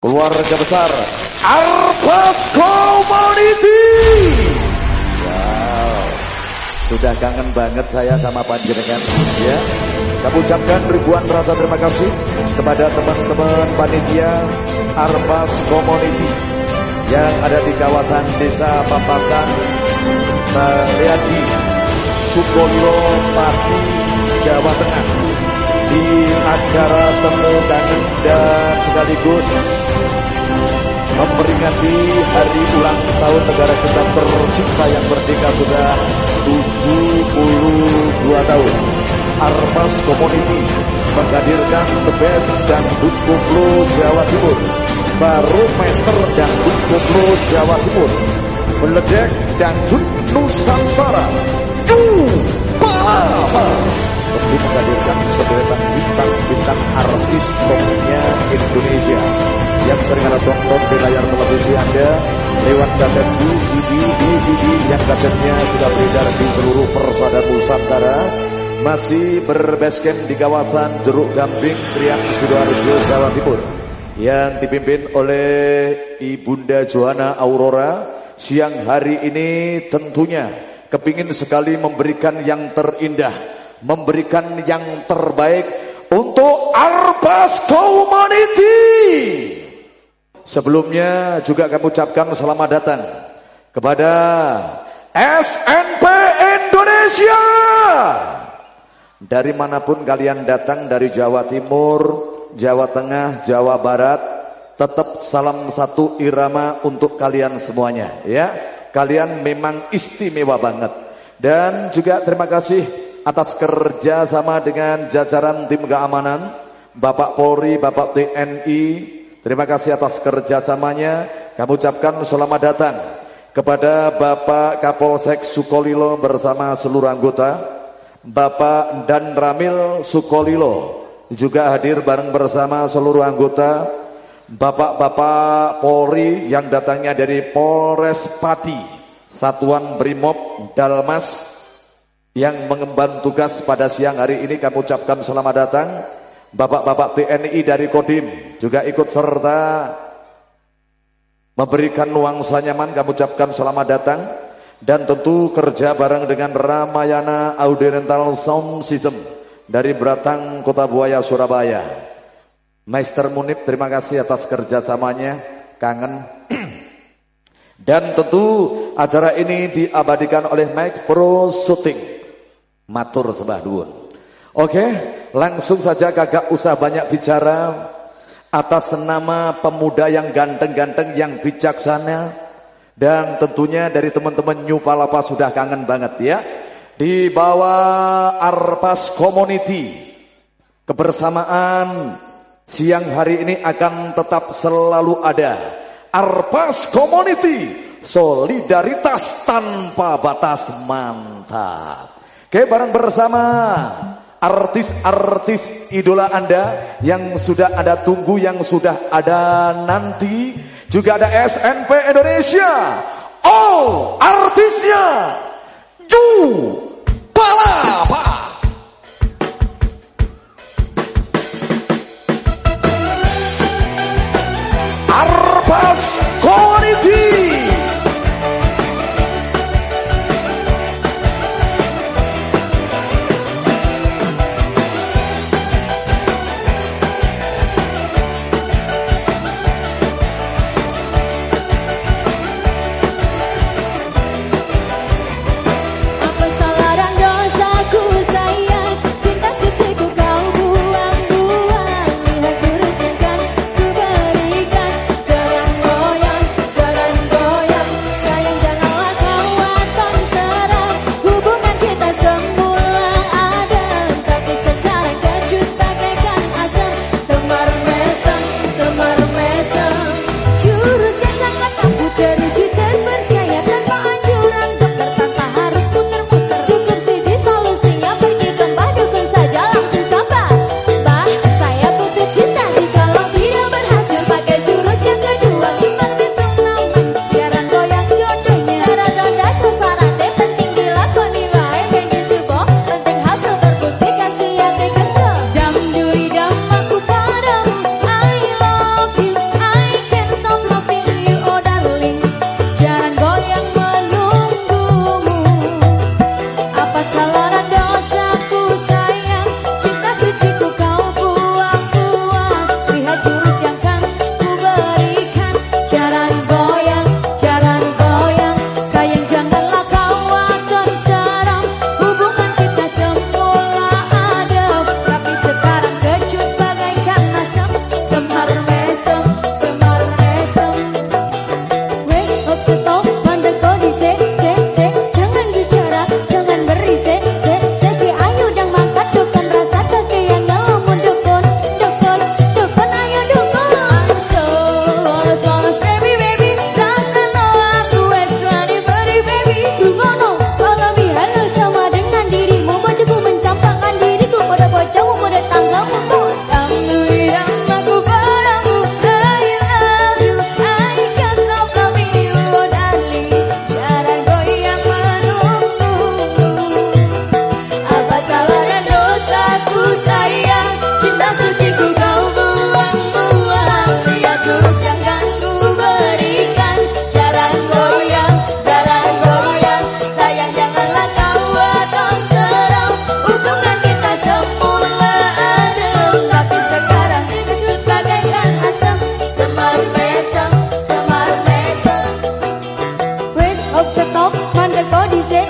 keluarga besar Arpas Community. Wow, sudah kangen banget saya sama panjenengan ya. Kami ucapkan ribuan rasa terima kasih kepada teman-teman panitia Arpas Community yang ada di kawasan Desa Pampasan, Tariati, Sukolilo, Pati, Jawa Tengah acara temu kangen dan sekaligus memperingati hari ulang tahun negara kita tercinta yang merdeka sudah 72 tahun. Armas Community menghadirkan The Best dan Koplo Jawa Timur. Barometer dan Koplo Jawa Timur. Meledek dangdut Nusantara. Jumpa lebih menghadirkan sederetan bintang-bintang artis popnya Indonesia. Yang sering Anda tonton di layar televisi Anda lewat kaset VCD, DVD yang kasetnya sudah beredar di seluruh persada Nusantara masih berbasecamp di kawasan Jeruk Gamping, Krian, Sidoarjo, Jawa Timur. Yang dipimpin oleh Ibunda Johanna Aurora siang hari ini tentunya kepingin sekali memberikan yang terindah memberikan yang terbaik untuk Arbas Community. Sebelumnya juga kami ucapkan selamat datang kepada SNP Indonesia. Dari mana pun kalian datang dari Jawa Timur, Jawa Tengah, Jawa Barat, tetap salam satu irama untuk kalian semuanya ya. Kalian memang istimewa banget. Dan juga terima kasih atas kerja sama dengan jajaran tim keamanan, Bapak Polri, Bapak TNI. Terima kasih atas kerjasamanya. Kami ucapkan selamat datang kepada Bapak Kapolsek Sukolilo bersama seluruh anggota, Bapak Dan Ramil Sukolilo juga hadir bareng bersama seluruh anggota, Bapak-bapak Polri yang datangnya dari Polres Pati, Satuan Brimob Dalmas yang mengemban tugas pada siang hari ini kami ucapkan selamat datang. Bapak-bapak TNI dari Kodim juga ikut serta memberikan nuansa nyaman kami ucapkan selamat datang. Dan tentu kerja bareng dengan Ramayana Audio Rental Sound System dari Beratang Kota Buaya Surabaya. Master Munib terima kasih atas kerjasamanya. Kangen. Dan tentu acara ini diabadikan oleh Mike Pro Shooting matur sebah dhuwur. Oke, langsung saja kagak usah banyak bicara atas nama pemuda yang ganteng-ganteng yang bijaksana dan tentunya dari teman-teman New Palapa sudah kangen banget ya. Di bawah Arpas Community kebersamaan siang hari ini akan tetap selalu ada. Arpas Community solidaritas tanpa batas mantap. Oke bareng bersama artis-artis idola Anda yang sudah ada tunggu, yang sudah ada nanti. Juga ada SNP Indonesia. Mandel Body Set.